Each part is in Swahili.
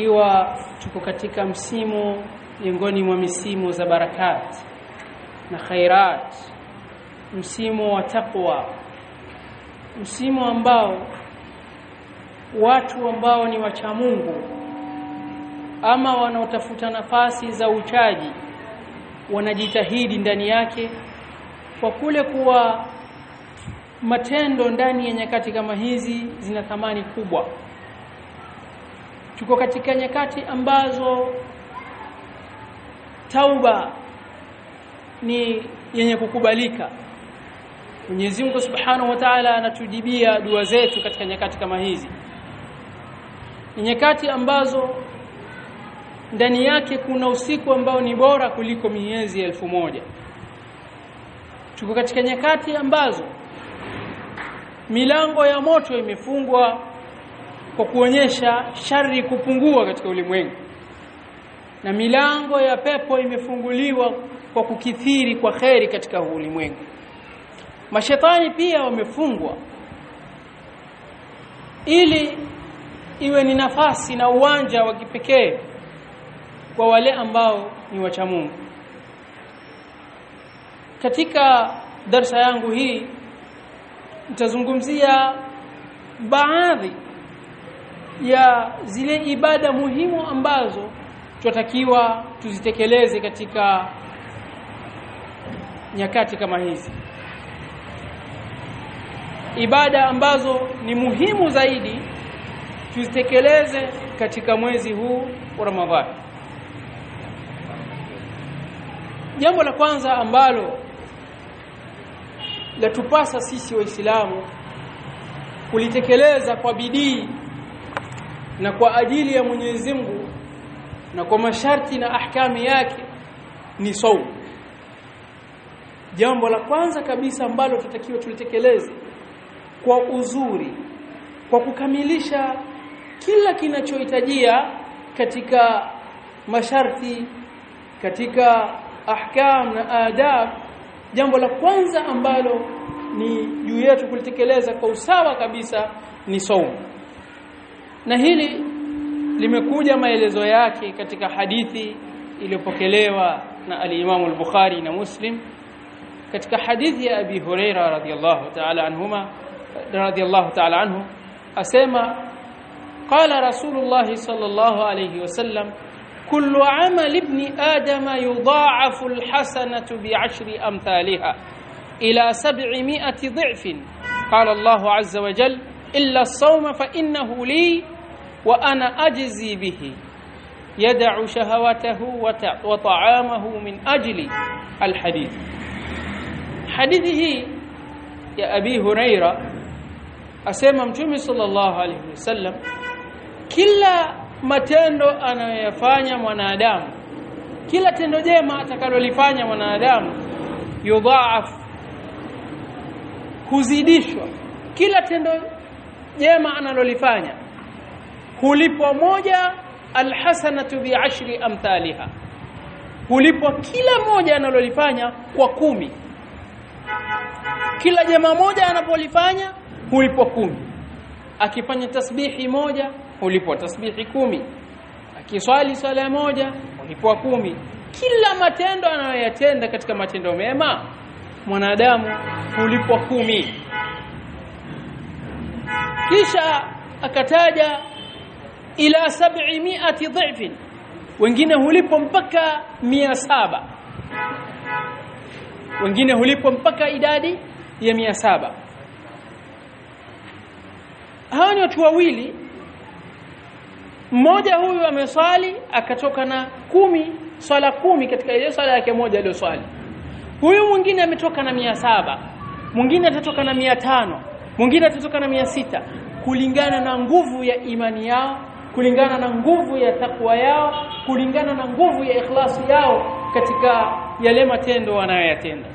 ikiwa tuko katika msimu miongoni mwa misimu za barakat na khairat msimu wa taqwa msimu ambao watu ambao ni wacha Mungu ama wanaotafuta nafasi za uchaji wanajitahidi ndani yake kwa kule kuwa matendo ndani ya nyakati kama hizi zina thamani kubwa tuko katika nyakati ambazo tauba ni yenye kukubalika. Mwenyezi Mungu Subhanahu wa Ta'ala anatujibia dua zetu katika nyakati kama hizi. Ni nyakati ambazo ndani yake kuna usiku ambao ni bora kuliko miezi elfu moja. Tuko katika nyakati ambazo milango ya moto imefungwa kwa kuonyesha shari kupungua katika ulimwengu. Na milango ya pepo imefunguliwa kwa kukithiri kwa kheri katika ulimwengu. Mashetani pia wamefungwa ili iwe ni nafasi na uwanja wa kipekee kwa wale ambao ni wacha Mungu. Katika darsa yangu hii nitazungumzia baadhi ya zile ibada muhimu ambazo tunatakiwa tuzitekeleze katika nyakati kama hizi. Ibada ambazo ni muhimu zaidi tuzitekeleze katika mwezi huu wa Ramadhani. Jambo la kwanza ambalo latupasa sisi waislamu kulitekeleza kwa bidii na kwa ajili ya Mwenyezi Mungu na kwa masharti na ahkami yake ni saum. Jambo la kwanza kabisa ambalo tutakiwa tulitekeleze kwa uzuri kwa kukamilisha kila kinachohitajia katika masharti katika ahkam na adab jambo la kwanza ambalo ni juu yetu kulitekeleza kwa usawa kabisa ni saum na hili limekuja maelezo yake katika hadithi iliyopokelewa na al-Imam al-Bukhari na Muslim katika hadithi ya Abi Huraira radhiyallahu ta'ala anhuma radhiyallahu ta'ala anhu asema qala Rasulullah sallallahu alayhi wasallam kullu amali ibn adama yudha'afu al-hasanatu bi'ashri amthaliha ila 700 dha'fin qala Allah azza wa jalla illa as-sawma fa innahu li wa ana ajzi bihi yad'u shahawatahu wa ta'amahu min ajli al-hadith hadithi hii ya Abi Huraira asema Mtume sallallahu alaihi wasallam kila matendo anayoyafanya mwanadamu kila tendo jema atakalolifanya mwanadamu yudhaaf huzidishwa kila tendo jema analolifanya hulipwa moja alhasanatu bi'ashri amthaliha. Hulipwa kila moja analolifanya kwa kumi. Kila jema moja anapolifanya hulipwa kumi. Akifanya tasbihi moja hulipwa tasbihi kumi. Akiswali swala moja hulipwa kumi. Kila matendo anayoyatenda katika matendo mema mwanadamu hulipwa kumi. Kisha akataja ila sab'imi'ati dhifin. Wengine hulipo mpaka mia saba. Wengine hulipo mpaka idadi ya mia saba. Hawa ni watu wawili. Mmoja huyu ameswali akatoka na kumi swala kumi katika ile swala yake moja aliyoswali. Huyu mwingine ametoka na mia saba. Mwingine atatoka na mia tano. Mwingine atatoka na mia sita. Kulingana na nguvu ya imani yao kulingana na nguvu ya takwa yao kulingana na nguvu ya ikhlasi yao katika yale matendo wanayoyatenda.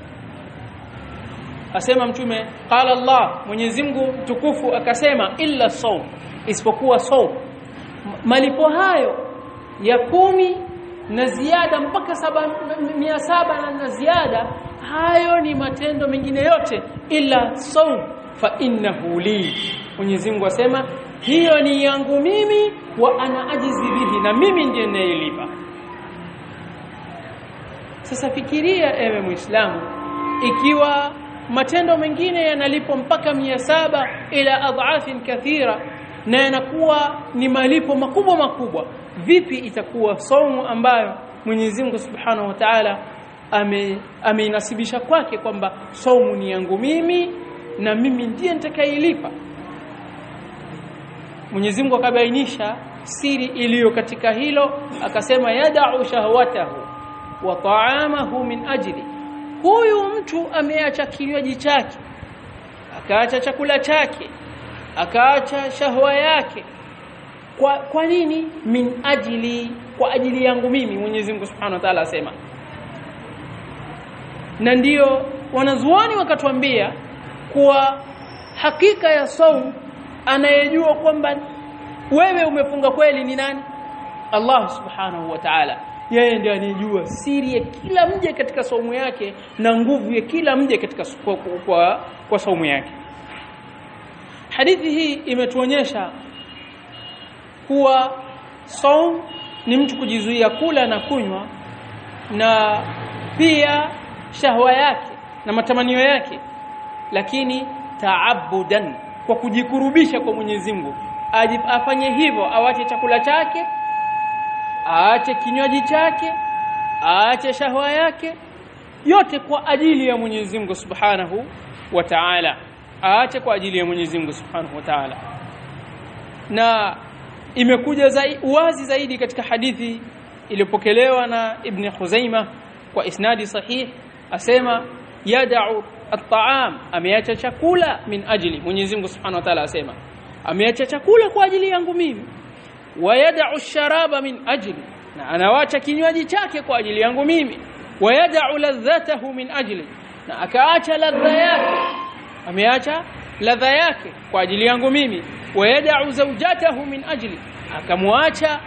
Asema mtume qala Allah Mwenyezi Mungu mtukufu akasema illa saum isipokuwa saum malipo hayo ya kumi na ziada mpaka saba, mia saba na ziada hayo ni matendo mengine yote illa saum fa innahu li. Mwenyezi Mungu asema hiyo ni yangu mimi wa ana ajizi bihi na mimi ndiye ninayelipa. Sasa fikiria ewe muislamu ikiwa matendo mengine yanalipwa mpaka mia saba ila adhafin kathira na yanakuwa ni malipo makubwa makubwa vipi itakuwa somo ambayo Mwenyezi Mungu Subhanahu wa Ta'ala ameinasibisha ame kwake kwamba somu ni yangu mimi na mimi ndiye nitakayelipa Mwenyezi Mungu akabainisha siri iliyo katika hilo akasema yadau shahwatahu wa ta'amahu min ajli. Huyu mtu ameacha kinywaji chake akaacha chakula chake akaacha shahwa yake. Kwa kwa nini? Min ajili kwa ajili yangu mimi Mwenyezi Mungu Subhanahu wa Ta'ala asema. Na ndiyo wanazuoni wakatuambia kuwa hakika ya saum anayejua kwamba wewe umefunga kweli ni nani? Allah Subhanahu wa Ta'ala. Yeye ndiye anijua siri ya kila mje katika saumu yake na nguvu ya kila mje katika kwa, kwa, kwa saumu yake. Hadithi hii imetuonyesha kuwa saum ni mtu kujizuia kula na kunywa na pia shahwa yake na matamanio yake lakini taabudan kwa kujikurubisha kwa Mwenyezi Mungu. Afanye hivyo awache chakula chake aache kinywaji chake aache shahwa yake yote kwa ajili ya Mwenyezi Mungu Subhanahu wa Ta'ala. Aache kwa ajili ya Mwenyezi Mungu Subhanahu wa Ta'ala. Na imekuja zai, wazi zaidi katika hadithi iliyopokelewa na Ibn Khuzaimah kwa isnadi sahih asema yad'u at-ta'am ameacha chakula min ajli. Mwenyezi Mungu Subhanahu wa Ta'ala asema ameacha chakula kwa ajili yangu mimi. Wayad'u sharaba min ajli na anawacha kinywaji chake kwa ajili yangu mimi. Wayad'u ladhatahu min ajli na akaacha ladha yake. Ameacha ladha yake kwa ajili yangu mimi. Wayadau zawjatahu min ajli akamwacha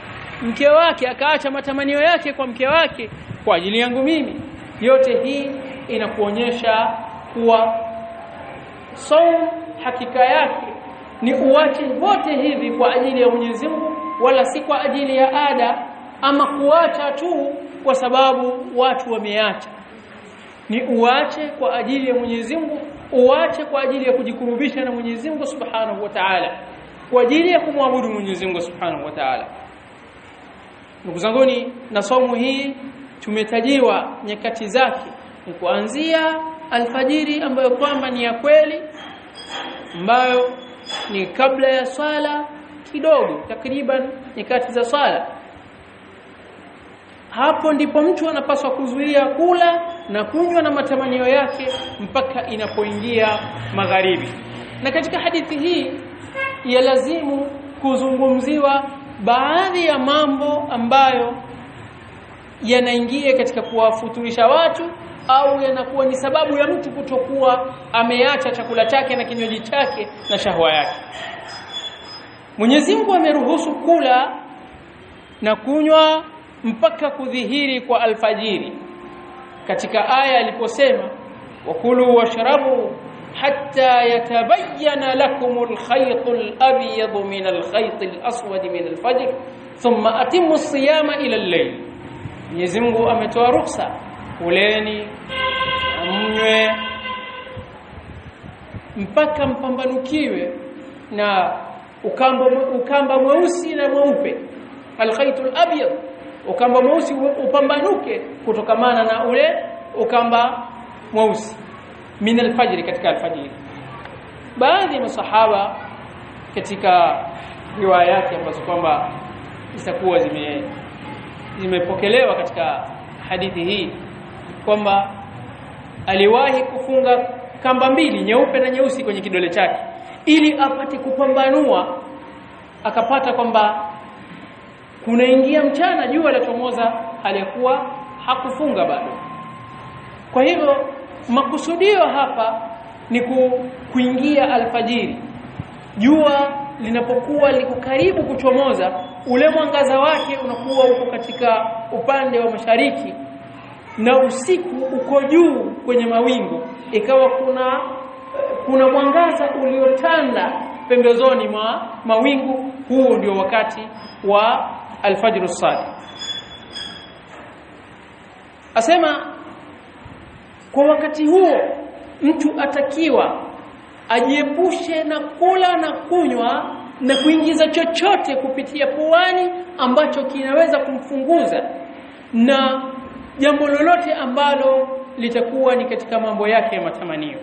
mke wake akaacha matamanio yake kwa mke wake kwa ajili yangu mimi. Yote hii inakuonyesha kuwa saum hakika yake ni uache wote hivi kwa ajili ya Mwenyezi Mungu wala si kwa ajili ya ada ama kuacha tu kwa sababu watu wameacha. Ni uache kwa ajili ya Mwenyezi Mungu uache kwa ajili ya kujikurubisha na Mwenyezi Mungu Subhanahu wa Ta'ala. Kwa ajili ya kumwabudu Mwenyezi Mungu Subhanahu wa Ta'ala. Ndugu zanguni na somo hii tumetajiwa nyakati zake kuanzia alfajiri ambayo kwamba ni ya kweli ambayo ni kabla ya swala kidogo takriban nyakati za swala. Hapo ndipo mtu anapaswa kuzuia kula na kunywa na matamanio yake mpaka inapoingia magharibi. Na katika hadithi hii ya lazimu kuzungumziwa baadhi ya mambo ambayo yanaingia katika kuwafuturisha watu au yanakuwa ni sababu ya mtu kutokuwa ameacha chakula chake na kinywaji chake na shahwa yake. Mwenyezi Mungu ameruhusu kula na kunywa mpaka kudhihiri kwa alfajiri. Katika aya aliposema wakulu washrabu hatta yatabayyana lakum alkhayt alabyad min alkhayt alaswad min alfajr thumma atimmu as-siyama ila al-layl. Mwenyezi Mungu ametoa ruksa kuleni mnywe mpaka mpambanukiwe na ukamba ukamba mweusi na mweupe. Alkhaitul abyad ukamba mweusi upambanuke kutokamana na ule ukamba mweusi. Min alfajr katika alfajiri baadhi ya masahaba katika riwaya yake ambazo kwamba zitakuwa zime zimepokelewa katika hadithi hii kwamba aliwahi kufunga kamba mbili nyeupe na nyeusi kwenye kidole chake ili apate kupambanua akapata kwamba kunaingia mchana jua lachomoza alikuwa hakufunga bado. Kwa hivyo makusudio hapa ni ku, kuingia alfajiri. Jua linapokuwa liko karibu kuchomoza ule mwangaza wake unakuwa uko katika upande wa mashariki na usiku uko juu kwenye mawingu ikawa kuna kuna mwangaza uliotanda pembezoni mwa mawingu. Huu ndio wakati wa alfajr sadiq. Asema kwa wakati huo mtu atakiwa ajiepushe na kula na kunywa na kuingiza chochote kupitia puani ambacho kinaweza kumfunguza na jambo lolote ambalo litakuwa ni katika mambo yake ya matamanio.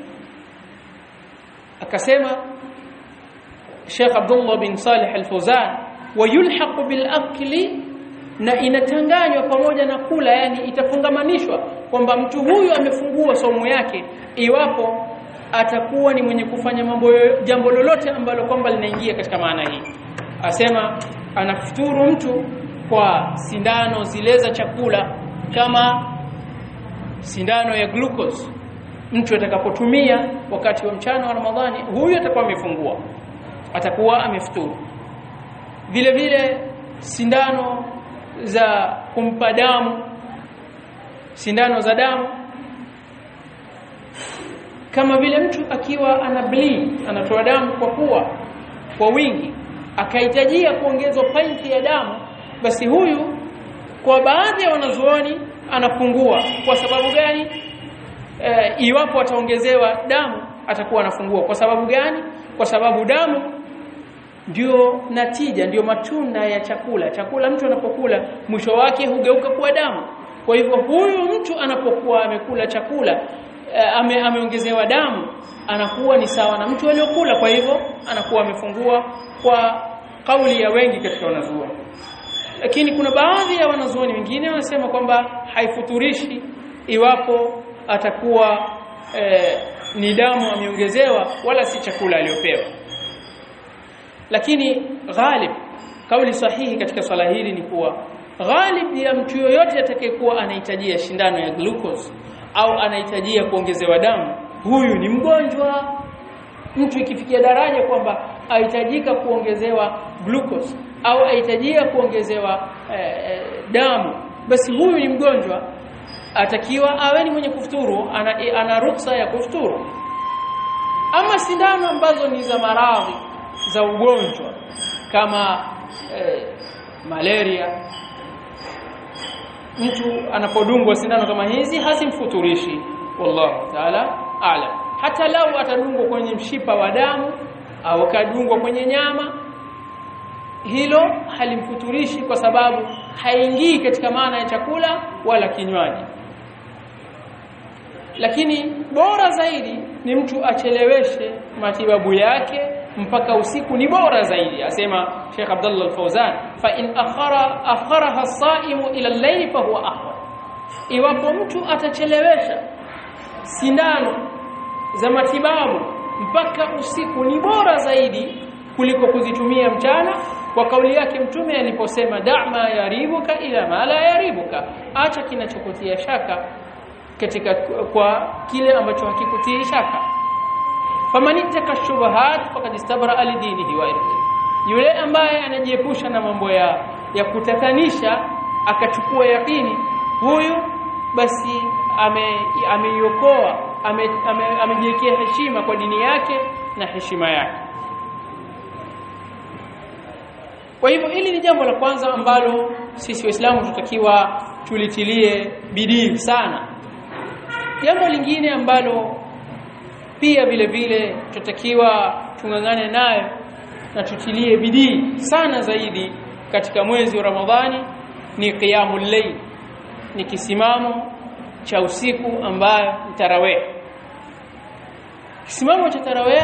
Akasema Sheikh Abdullah bin Salih Al-Fawzan wayulhaq bil akli na inatanganywa pamoja na kula yani itafungamanishwa kwamba mtu huyu amefungua somo yake iwapo atakuwa ni mwenye kufanya mambo jambo lolote ambalo kwamba linaingia katika maana hii. Asema anafuturu mtu kwa sindano zile za chakula kama sindano ya glucose. Mtu atakapotumia wakati wa mchana wa Ramadhani huyu atakuwa amefungua atakuwa amefuturu. Vile vile sindano za kumpa damu sindano za damu. Kama vile mtu akiwa ana bleed anatoa damu kwa pua kwa wingi akahitajia kuongezwa painti ya damu basi huyu kwa baadhi ya wanazuoni anafungua kwa sababu gani? E, iwapo ataongezewa damu atakuwa anafungua. Kwa sababu gani? Kwa sababu damu ndio natija ndio matunda ya chakula. Chakula mtu anapokula mwisho wake hugeuka kuwa damu. Kwa hivyo huyu mtu anapokuwa amekula chakula ame, ameongezewa damu anakuwa ni sawa na mtu aliyokula kwa hivyo anakuwa amefungua kwa kauli ya wengi katika wanazuoni lakini kuna baadhi ya wanazuoni wengine wanasema kwamba haifuturishi iwapo atakuwa eh, ni damu ameongezewa wala si chakula aliyopewa. Lakini ghalib kauli sahihi katika swala hili ni kuwa ghalib ya mtu yoyote atakayekuwa anahitajia shindano ya glucose au anahitajia kuongezewa damu huyu ni mgonjwa. Mtu ikifikia daraja kwamba ahitajika kuongezewa glucose au ahitajia kuongezewa eh, damu basi huyu ni mgonjwa. Atakiwa awe ni mwenye kufuturu ana, ana ruhusa ya kufuturu. Ama sindano ambazo ni za maradhi za ugonjwa kama eh, malaria. Mtu anapodungwa sindano kama hizi hasimfuturishi. Wallahu taala a'lam. Hata lau atadungwa kwenye mshipa wa damu au kadungwa kwenye nyama hilo halimfuturishi kwa sababu haingii katika maana ya chakula wala kinywaji. Lakini bora zaidi ni mtu acheleweshe matibabu yake mpaka usiku ni bora zaidi asema Sheikh Abdullah Al-Fawzan. Fa in akhara akharaha as-saimu ila al-layl fa huwa ahwal iwapo mtu atachelewesha sindano za matibabu mpaka usiku ni bora zaidi kuliko kuzitumia mchana kwa kauli yake mtume aliposema da'ma yaribuka ila ma la yaribuka. Acha kinachokutia shaka katika kwa kile ambacho hakikutii shaka. Faman ittaka shubuhat faqad istabra li dinihi wa irdihi. Yule ambaye anajiepusha na mambo ya ya kutatanisha akachukua yakini huyu basi ameiokoa ame amejiwekea ame, heshima kwa dini yake na heshima yake kwa hivyo hili ni jambo la kwanza ambalo sisi waislamu tutakiwa tulitilie bidii sana. Jambo lingine ambalo pia vile vile tutakiwa tungangane nayo na tutilie bidii sana zaidi katika mwezi wa Ramadhani ni qiyamul layl ni kisimamo cha usiku ambayo ni tarawih. Kisimamo cha tarawih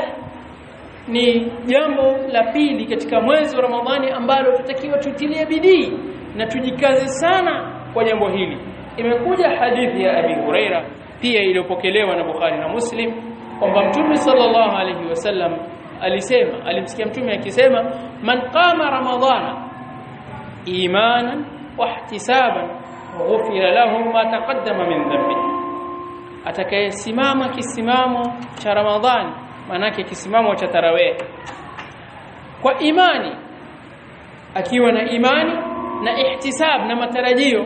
ni jambo la pili katika mwezi wa Ramadhani ambalo tutakiwa tutilie bidii na tujikaze sana kwa jambo hili imekuja hadithi ya Abi Huraira pia iliyopokelewa na Bukhari na Muslim kwamba Mtume sallallahu alayhi wasallam alisema alimsikia Mtume akisema man qama ramadhana imanan wa ihtisaban ghufira lahu ma taqaddama min dhanbihi atakayesimama kisimamo cha Ramadhani manake kisimamo cha tarawih. Kwa imani akiwa na imani na ihtisab na matarajio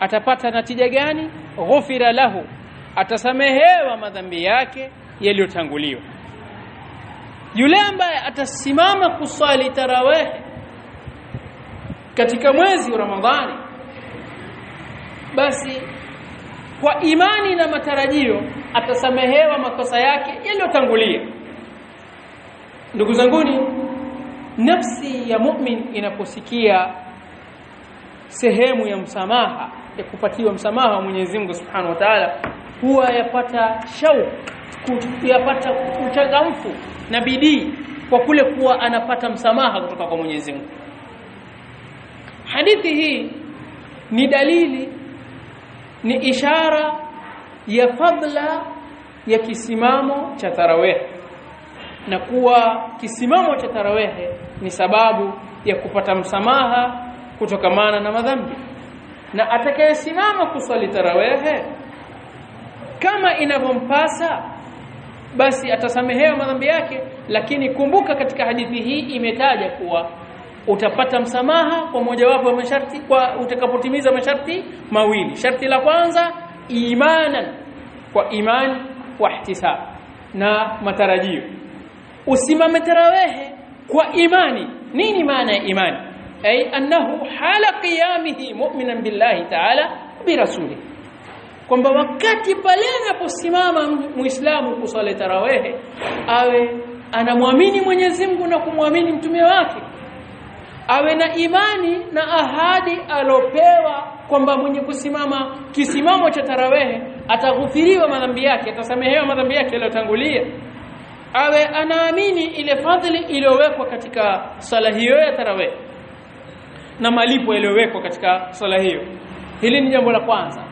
atapata natija gani? Ghufira lahu. Atasamehewa madhambi yake yaliyotanguliwa. Yule ambaye atasimama kuswali tarawih katika mwezi wa Ramadhani basi kwa imani na matarajio atasamehewa makosa yake yaliyotangulia. Ndugu zanguni nafsi ya mu'min inaposikia sehemu ya msamaha ya kupatiwa msamaha wa Mwenyezi Mungu Subhanahu wa Ta'ala huwa yapata shauku yapata uchangamfu na bidii kwa kule kuwa anapata msamaha kutoka kwa Mwenyezi Mungu. Hadithi hii ni dalili ni ishara ya fadla ya kisimamo cha tarawehe na kuwa kisimamo cha tarawehe ni sababu ya kupata msamaha kutokamana na madhambi. Na atakayesimama kuswali tarawehe kama inavyompasa basi atasamehewa madhambi yake. Lakini kumbuka katika hadithi hii imetaja kuwa utapata msamaha kwa mojawapo ya masharti kwa utakapotimiza masharti mawili. Sharti la kwanza imanan kwa imani wa ihtisab na matarajio. Usimame tarawehe kwa imani. Nini maana ya imani? Ay annahu hala qiyamihi mu'minan billahi ta'ala bi rasulih kwamba wakati pale anaposimama muislamu kusali tarawehe awe anamwamini Mwenyezi Mungu na kumwamini mtume wake. Awe na imani na ahadi alopewa kwamba mwenye kusimama kisimamo cha tarawehe ataghufiriwa madhambi yake atasamehewa madhambi yake yaliyotangulia. Awe anaamini ile fadhili iliyowekwa katika sala hiyo ya tarawih na malipo yaliyowekwa katika sala hiyo. Hili ni jambo la kwanza.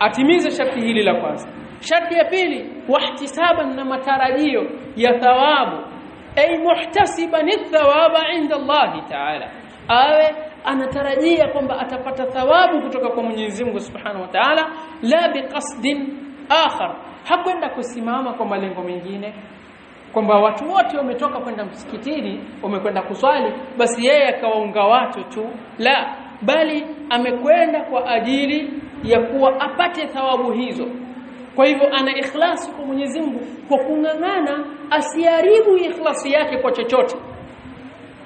Atimize sharti hili la kwanza. Sharti ya pili wahtisaban na matarajio ya thawabu. Ay muhtasiban thawaba inda Allah ta'ala. Awe anatarajia kwamba atapata thawabu kutoka kwa Mwenyezi Mungu Subhanahu wa Ta'ala la biqasdin akhar. Hakwenda kusimama kwa malengo mengine. Kwamba watu wote wametoka kwenda msikitini wamekwenda kuswali basi yeye akawaunga watu tu. La bali amekwenda kwa ajili ya kuwa apate thawabu hizo. Kwa hivyo ana ikhlasi kwa Mwenyezi Mungu kwa kung'ang'ana asiharibu ikhlasi yake kwa chochote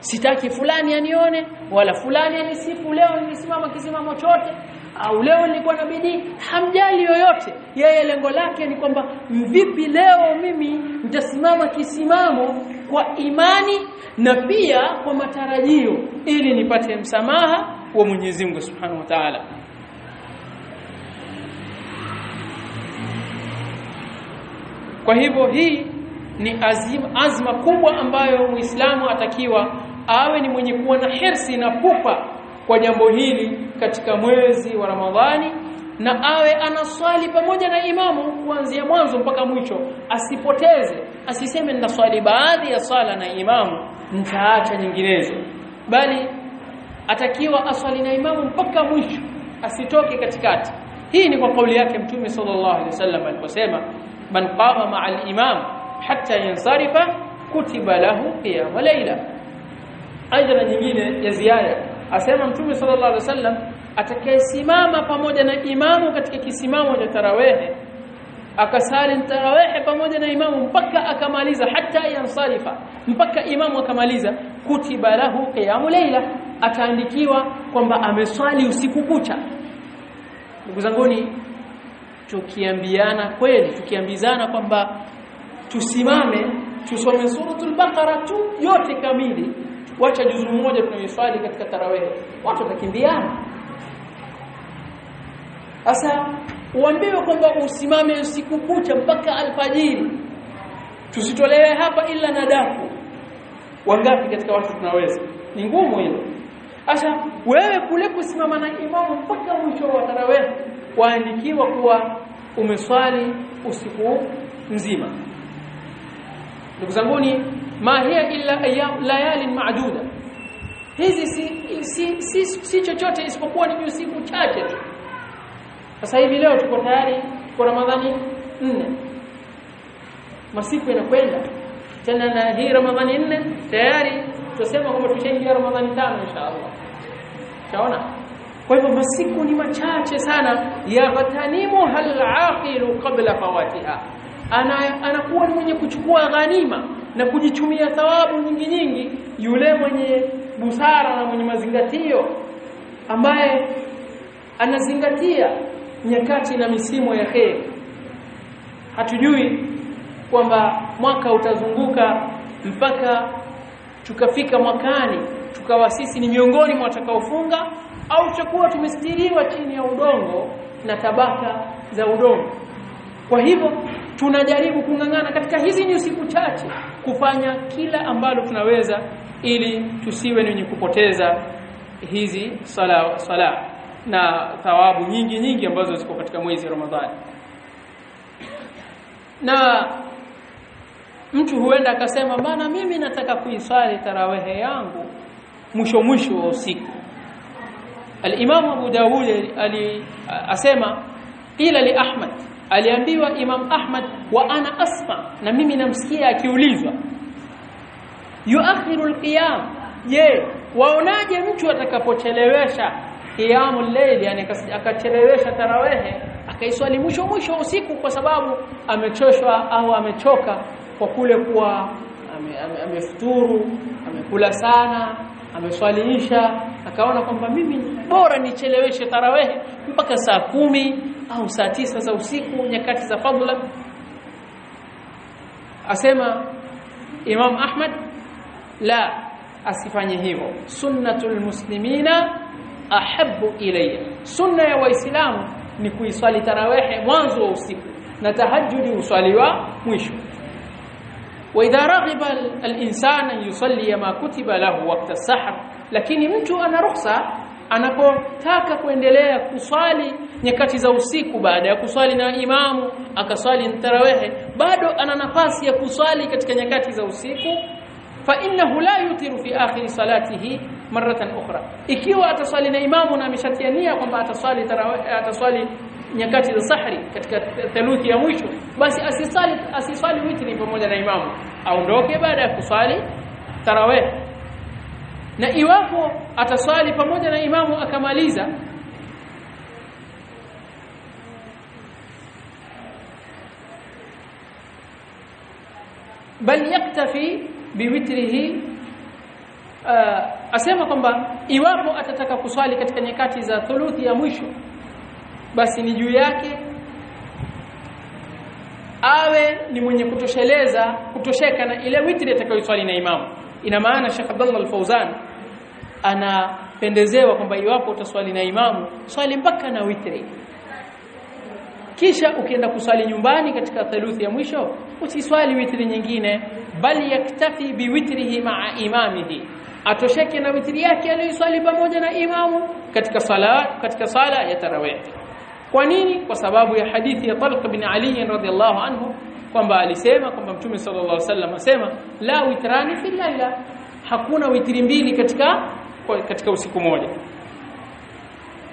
sitaki fulani anione wala fulani anisifu leo nimesimama kisimamo chote au leo nilikuwa na bidii. Hamjali yoyote. Yeye lengo lake ni kwamba vipi leo mimi nitasimama kisimamo kwa imani na pia kwa matarajio ili nipate msamaha wa Mwenyezi Mungu Subhanahu wa Ta'ala. Kwa hivyo hii ni azima, azma kubwa ambayo Muislamu atakiwa awe ni mwenye kuwa na hirsi na pupa kwa jambo hili katika mwezi wa Ramadhani na awe anaswali pamoja na imamu kuanzia mwanzo mpaka mwisho. Asipoteze asiseme ninaswali baadhi ya swala na imamu nitaacha nyinginezo. Bali atakiwa aswali na imamu mpaka mwisho asitoke katikati. Hii ni kwa kauli yake mtume sallallahu alaihi wasallam aliposema man qama ma'al al-imam hatta yansarifa kutiba lahu qiyam layla aidha nyingine ya ziada. Asema mtume sallallahu alaihi wasallam atakayesimama pamoja na imamu katika kisimamo cha tarawehe akasali tarawehe pamoja na imamu mpaka akamaliza hata yansarifa mpaka imamu akamaliza kutiba lahu qiyamu layla. Ataandikiwa kwamba ameswali usiku kucha. Ndugu zanguni tukiambiana kweli tukiambizana kwamba tusimame tusome suratul baqara tu yote kamili wacha juzu moja tunayoiswali katika tarawih. Watu watakimbiana. Sasa uambiwe kwamba usimame usiku kucha mpaka alfajiri. Tusitolewe hapa ila na dafu. Wangapi katika watu tunaweza? Ni ngumu hilo. Sasa wewe kule kusimama na imamu mpaka mwisho wa tarawih waandikiwa kuwa umeswali usiku mzima. Ndugu zanguni ma hiya illa ayyam layalin ma'duda. Hizi si si, si, si chochote isipokuwa ni usiku chache tu. Sasa hivi leo tuko tayari kwa Ramadhani nne. Masiku yanakwenda. Tena na hii Ramadhani nne tayari tusema kwamba tushaingia Ramadhani tano inshallah. Shaona? Kwa hivyo masiku ni machache sana. Yaghtanimu hal aqilu qabla fawatiha. Ana anakuwa ni mwenye kuchukua ghanima na kujichumia thawabu nyingi nyingi yule mwenye busara na mwenye mazingatio ambaye anazingatia nyakati na misimu ya kheri hatujui kwamba mwaka utazunguka mpaka tukafika mwakani tukawa sisi ni miongoni mwa watakaofunga au tutakuwa tumestiriwa chini ya udongo na tabaka za udongo. Kwa hivyo tunajaribu kung'ang'ana katika hizi ni chache kufanya kila ambalo tunaweza ili tusiwe ni wenye kupoteza hizi sala sala na thawabu nyingi nyingi ambazo ziko katika mwezi wa Ramadhani. Na mtu huenda akasema bana mimi nataka kuiswali tarawehe yangu mwisho mwisho wa usiku. al-Imam Abu Dawud ali asema ila li Ahmad aliambiwa Imam Ahmad wa ana asma. Na mimi namsikia akiulizwa yuakhiru alqiyam. Je waonaje mtu atakapochelewesha qiyamul layl yani akachelewesha tarawehe akaiswali mwisho mwisho usiku kwa sababu amechoshwa au amechoka kwa kule kuwa amefuturu ame, ame amekula sana ameswaliisha akaona kwamba mimi bora nicheleweshe tarawehe mpaka saa kumi au saa tisa za usiku nyakati za fadhila. Asema Imam Ahmad la asifanye hivyo. Sunnatul muslimina ahabbu ilayya. Sunna ya waislamu ni kuiswali tarawehe mwanzo wa usiku na tahajjudi uswaliwa mwisho wa idha raghiba al-insana yusalli ma kutiba lahu waqta as-sahr. Lakini mtu ana ruhusa anapotaka kuendelea kuswali nyakati za usiku baada ya kuswali na imamu akaswali tarawehe bado ana nafasi ya kuswali katika nyakati za usiku. Fa innahu la yutiru fi akhir salatihi maratan ukhra. Ikiwa ataswali na imamu na ameshatiania kwamba ataswali tarawih ataswali nyakati za sahri katika theluthi ya mwisho basi asisali asisali witri pamoja na imamu. Aondoke baada ya kusali tarawih. Na iwapo ataswali pamoja na imamu akamaliza bal yaktafi biwitrihi uh, asema kwamba iwapo atataka kuswali katika nyakati za thuluthi ya mwisho basi ni juu yake. Awe ni mwenye kutosheleza kutosheka na ile witri atakayoswali na imamu. Ina maana Sheikh Abdullah Al-Fauzan anapendezewa kwamba iwapo utaswali na imamu swali mpaka na witri. Kisha ukienda kuswali nyumbani katika theluthi ya mwisho usiswali witri nyingine bali yaktafi biwitrihi ma'a imamihi. Atosheke na witri yake aliyoswali pamoja na imamu katika sala katika sala ya tarawih kwa nini? Kwa sababu ya hadithi ya Talq bin Ali radhiyallahu anhu kwamba alisema kwamba Mtume sallallahu alaihi wasallam asema la witrani fi laila. Hakuna witri mbili katika katika usiku mmoja.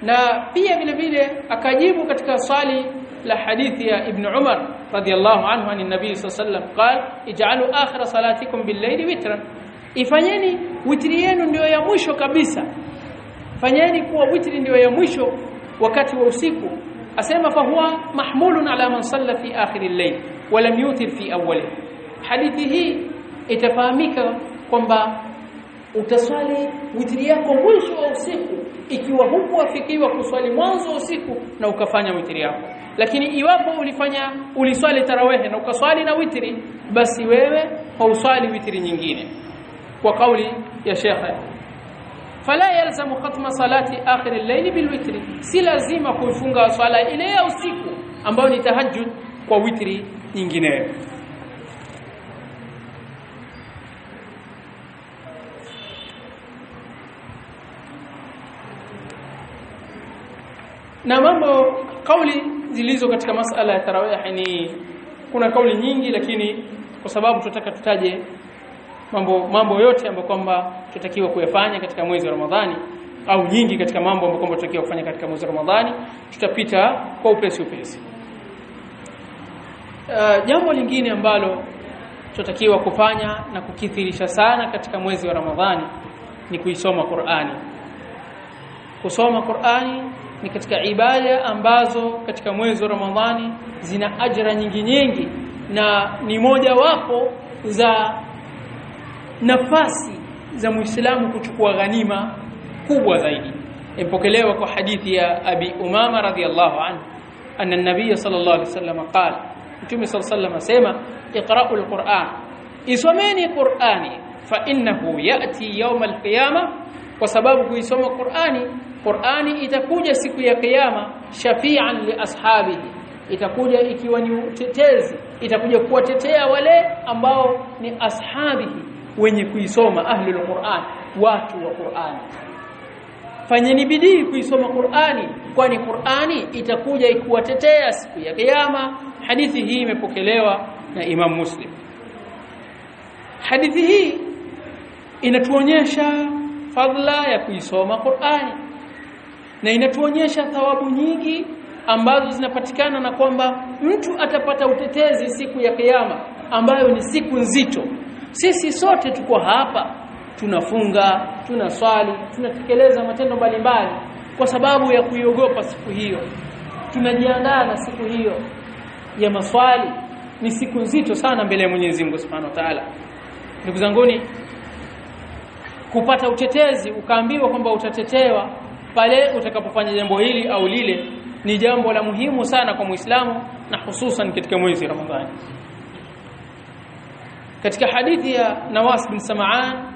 na pia vile vile akajibu katika swali la hadithi ya Ibn Umar radhiyallahu anhu anin nabii sallallahu alaihi wasallam qala ij'alu akhir salatikum bil-layli witran. Ifanyeni witri yenu ndio ya mwisho kabisa. Fanyeni kuwa witri ndio ya mwisho wakati wa usiku asema fa huwa mahmulun ala man salla fi akhir al-layl wa lam yutir fi awwalihi hadithi hii itafahamika kwamba utaswali witri yako mwisho wa usiku ikiwa hukuafikiwa kuswali mwanzo wa usiku na ukafanya witri yako lakini iwapo ulifanya uliswali tarawehe na ukaswali na witri basi wewe hauswali witri nyingine kwa kauli ya shekhe fala yalzamu khatma salati akhir al-layl bil witri si lazima kuifunga swala ile ya usiku ambayo ni tahajjud kwa witri nyingineyo na mambo kauli zilizo katika masala ya tarawih ni kuna kauli nyingi lakini kwa sababu tunataka tutaje mambo mambo yote ambayo kwamba tutakiwa kuyafanya katika mwezi wa Ramadhani au nyingi katika mambo ambayo kwamba tutakiwa kufanya katika mwezi wa Ramadhani tutapita kwa upesi upesi. Uh, jambo lingine ambalo tunatakiwa kufanya na kukithirisha sana katika mwezi wa Ramadhani ni kuisoma Qur'ani. Kusoma Qur'ani ni katika ibada ambazo katika mwezi wa Ramadhani zina ajira nyingi nyingi na ni moja wapo za nafasi za muislamu kuchukua ghanima kubwa zaidi. Impokelewa kwa hadithi ya abi umama radhiyallahu anhu anna an-nabiy sallallahu alayhi wasallam qala mtume sallallahu alayhi wasallam asema iqra'u al-quran. Isomeni qur'ani fa innahu ya'ti yawm al-qiyamah kwa sababu kuisoma qur'ani qur'ani itakuja siku ya kiyama shafi'an li ashabihi. Itakuja ikiwa ni utetezi itakuja kuwatetea wale ambao ni ashabihi wenye kuisoma ahlul Qur'an watu wa Qur'an. Fanyeni bidii kuisoma Qur'ani kwani Qur'ani itakuja ikuwatetea siku ya kiyama. Hadithi hii imepokelewa na Imam Muslim. Hadithi hii inatuonyesha fadla ya kuisoma Qur'ani na inatuonyesha thawabu nyingi ambazo zinapatikana na kwamba mtu atapata utetezi siku ya kiyama ambayo ni siku nzito sisi sote tuko hapa tunafunga tunaswali tunatekeleza matendo mbalimbali kwa sababu ya kuiogopa siku hiyo. Tunajiandaa na siku hiyo ya maswali. Ni siku nzito sana mbele ya Mwenyezi Mungu Subhanahu wa Ta'ala. Ndugu zanguni kupata utetezi ukaambiwa kwamba utatetewa pale utakapofanya jambo hili au lile ni jambo la muhimu sana kwa Muislamu na hususan katika mwezi Ramadhani katika hadithi ya Nawas bin Sam'an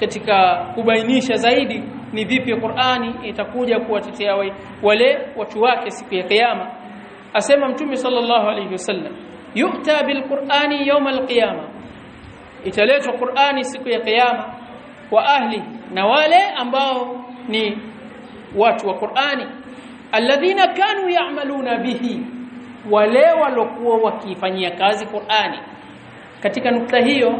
katika kubainisha zaidi ni vipi Qur'ani itakuja kuwatetea wale watu wake siku ya kiyama asema mtume sallallahu alayhi wasallam yu'ta bil Qur'ani yawm al qiyama italetwa Qur'ani siku ya kiyama wa ahli na wale ambao ni watu wa Qur'ani alladhina kanu ya'maluna bihi wale walokuwa wakifanyia kazi Qur'ani katika nukta hiyo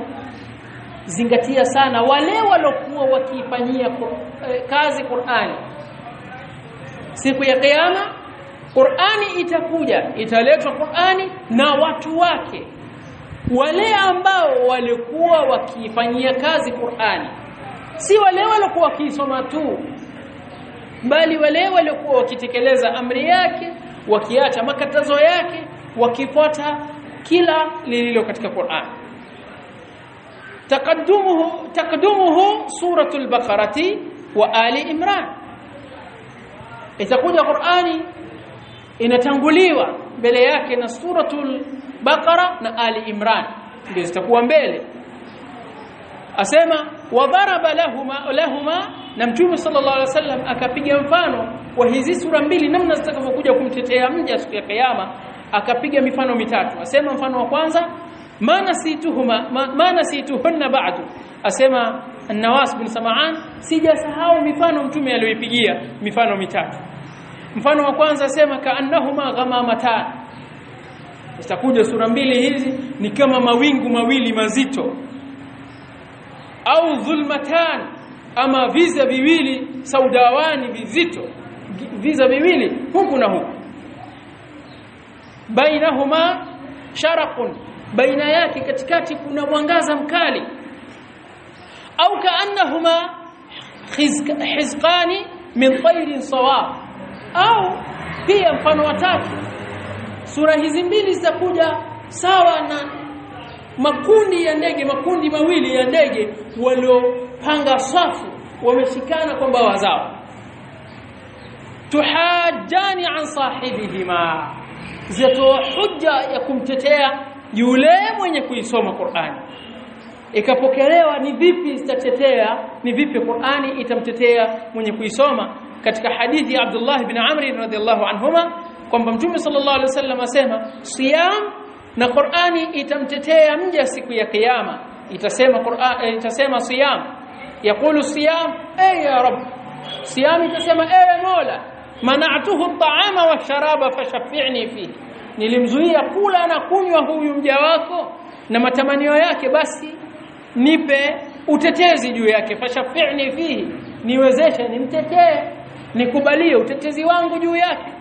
zingatia sana wale walokuwa wakifanyia kazi Qur'ani. Siku ya kiyama Qur'ani itakuja italetwa Qur'ani na watu wake. Wale ambao walikuwa wakifanyia kazi Qur'ani. Si wale waliokuwa wakisoma tu bali wale waliokuwa wakitekeleza amri yake wakiacha makatazo yake wakifuata kila lililo katika Qur'an. Taqaddumuhu taqaddumuhu suratul baqarati wa ali imran. Itakuja Qur'ani inatanguliwa mbele yake na suratul baqara na ali imran. Ndio zitakuwa mbele. Asema wadharaba lahuma lahuma na mtume sallallahu alaihi wasallam akapiga mfano wa hizi sura mbili namna zitakavyokuja kumtetea mja siku ya kiyama akapiga mifano mitatu. Asema mfano wa kwanza maana situhuma maana situhunna ba'du. Asema Nawas bin samaan sijasahau mifano mtume aliyoipigia mifano mitatu. Mfano wa kwanza asema kaannahuma ghamamatan. Itakuja sura mbili hizi ni kama mawingu mawili mazito. Au dhulmatan ama viza viwili saudawani vizito viza viwili huku na huku bainahuma sharaqun baina yake katikati kuna mwangaza mkali. Au kaannahuma hizqani min tayrin sawab. Au pia mfano watatu sura hizi mbili zitakuja sawa na makundi ya ndege makundi mawili ya ndege waliopanga safu wameshikana kwa mbawa zao. Tuhajjani an sahibihima zatoa hujja ya kumtetea yule mwenye kuisoma Qur'ani ikapokelewa ni vipi zitatetea ni vipi Qur'ani itamtetea mwenye kuisoma katika hadithi ya Abdullah ibn Amr radhiyallahu anhuma kwamba Mtume sallallahu alaihi wasallam asema siyam na Qur'ani itamtetea mja siku ya kiyama itasema Qur'an itasema siyam yakulu siyam ay ya rab siyam itasema ewe mola mana'tuhu at-ta'ama wash-sharaba fashaffi'ni fihi nilimzuia kula na kunywa huyu mja wako na matamanio yake basi nipe utetezi juu yake fashaffi'ni fihi niwezeshe nimtetee nikubalie utetezi wangu juu yake.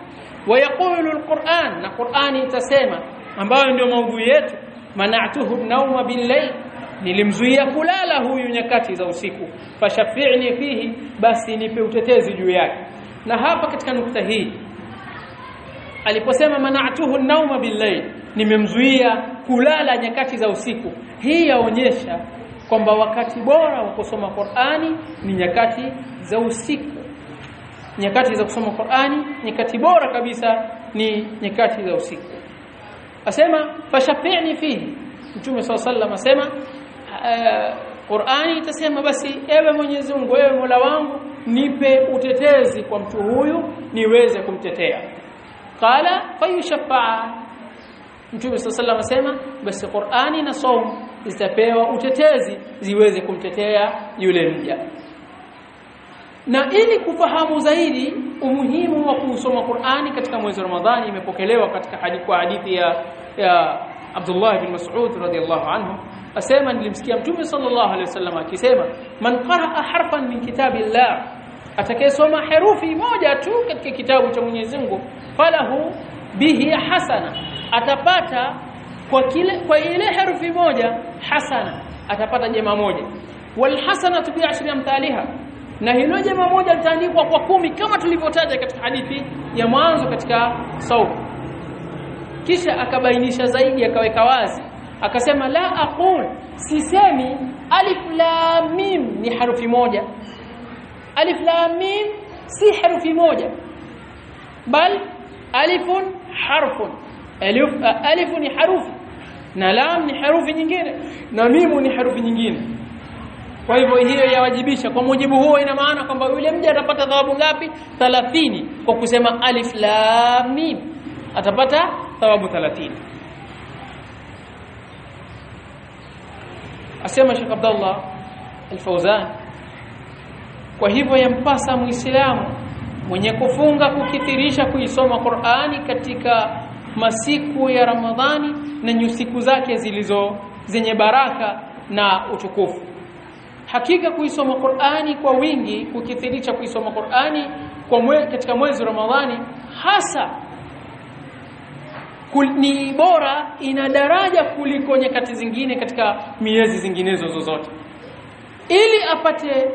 Wayaqulu alquran na qurani itasema ambayo ndio maudhui yetu mana'tuhu nauma billayl. Nilimzuia kulala huyu nyakati za usiku fashafi'ni fihi basi nipe utetezi juu yake na hapa katika nukta hii aliposema mana'tuhu nauma billayl nimemzuia kulala nyakati za usiku. Hii yaonyesha kwamba wakati bora wa kusoma Qur'ani ni nyakati za usiku. Nyakati za kusoma Qur'ani nyakati bora kabisa ni nyakati za usiku. Asema fashafi'ni fihi. Mtume sallallahu asema Qur'ani itasema basi ewe Mwenyezi Mungu ewe Mola wangu nipe utetezi kwa mtu huyu niweze kumtetea. Qala fayushafaa mtume sallallahu asema basi Qur'ani na saum zitapewa utetezi ziweze kumtetea yule mja. Na ili kufahamu zaidi umuhimu wa kusoma Qur'ani katika mwezi wa Ramadhani imepokelewa katika hadithi kwa hadithi ya, ya Abdullah bin Mas'ud radiyallahu anhu asema nilimsikia Mtume sallallahu alaihi wasallam akisema man qaraa harfan min kitabillah atakayesoma herufi moja tu katika kitabu cha Mwenyezi Mungu falahu bihi hasana atapata kwa kile kwa ile herufi moja hasana atapata jema moja. Wal hasanatu bi ashri amthaliha na hilo jema moja litaandikwa kwa kumi kama tulivyotaja katika hadithi ya mwanzo katika saumu kisha akabainisha zaidi akaweka wazi. Akasema la aqul sisemi alif lam mim ni harufi moja. Alif lam mim si harufi moja. Bal alifun harfun. Alif alif ni harufi na lam ni harufi nyingine na mimu ni harufi nyingine. Kwa hivyo hiyo yawajibisha. Kwa mujibu huo ina maana kwamba yule mja atapata thawabu ngapi? 30 kwa kusema alif lam mim. Atapata thawabu 30 asema Sheikh Abdullah Al-Fauzan kwa hivyo yampasa muislamu mwenye kufunga kukithirisha kuisoma Qur'ani katika masiku ya Ramadhani na nyusiku zake zilizo zenye baraka na utukufu. Hakika kuisoma Qur'ani kwa wingi kukithirisha kuisoma Qur'ani kwa mwe, katika mwezi wa Ramadhani hasa ni bora ina daraja kuliko nyakati zingine katika miezi zinginezo zozote. Ili apate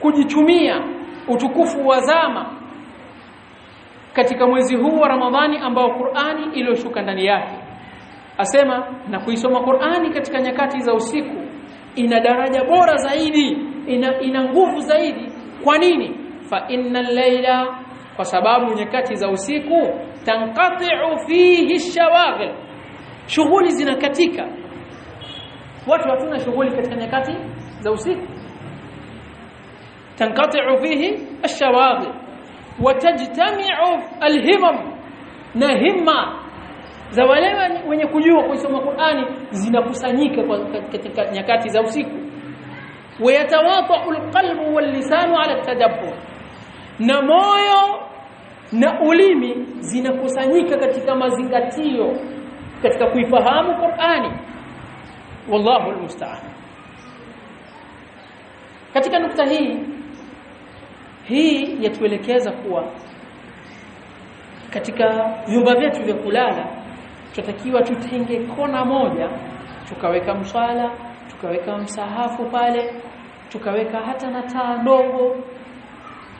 kujichumia utukufu wa zama katika mwezi huu wa Ramadhani ambao Qur'ani iliyoshuka ndani yake asema na kuisoma Qur'ani katika nyakati za usiku ina daraja bora zaidi ina, ina nguvu zaidi. Kwa nini? Fa innal layla kwa sababu nyakati za usiku tanqati'u fihi shawaghil shughuli zinakatika watu hatuna shughuli katika nyakati za usiku tanqati'u fihi ash-shawaghil watajtami'u al-himam na himma za wale wenye kujua kusoma Qur'ani zinakusanyika katika nyakati za usiku wayatawata'u al-qalbu wal-lisanu 'ala at-tadabbur na moyo na ulimi zinakusanyika katika mazingatio katika kuifahamu Qur'ani. Wallahu almusta'an. Katika nukta hii hii yatuelekeza kuwa katika vyumba vyetu vya kulala tutatakiwa tutenge kona moja tukaweka mswala tukaweka msahafu pale tukaweka hata na taa ndogo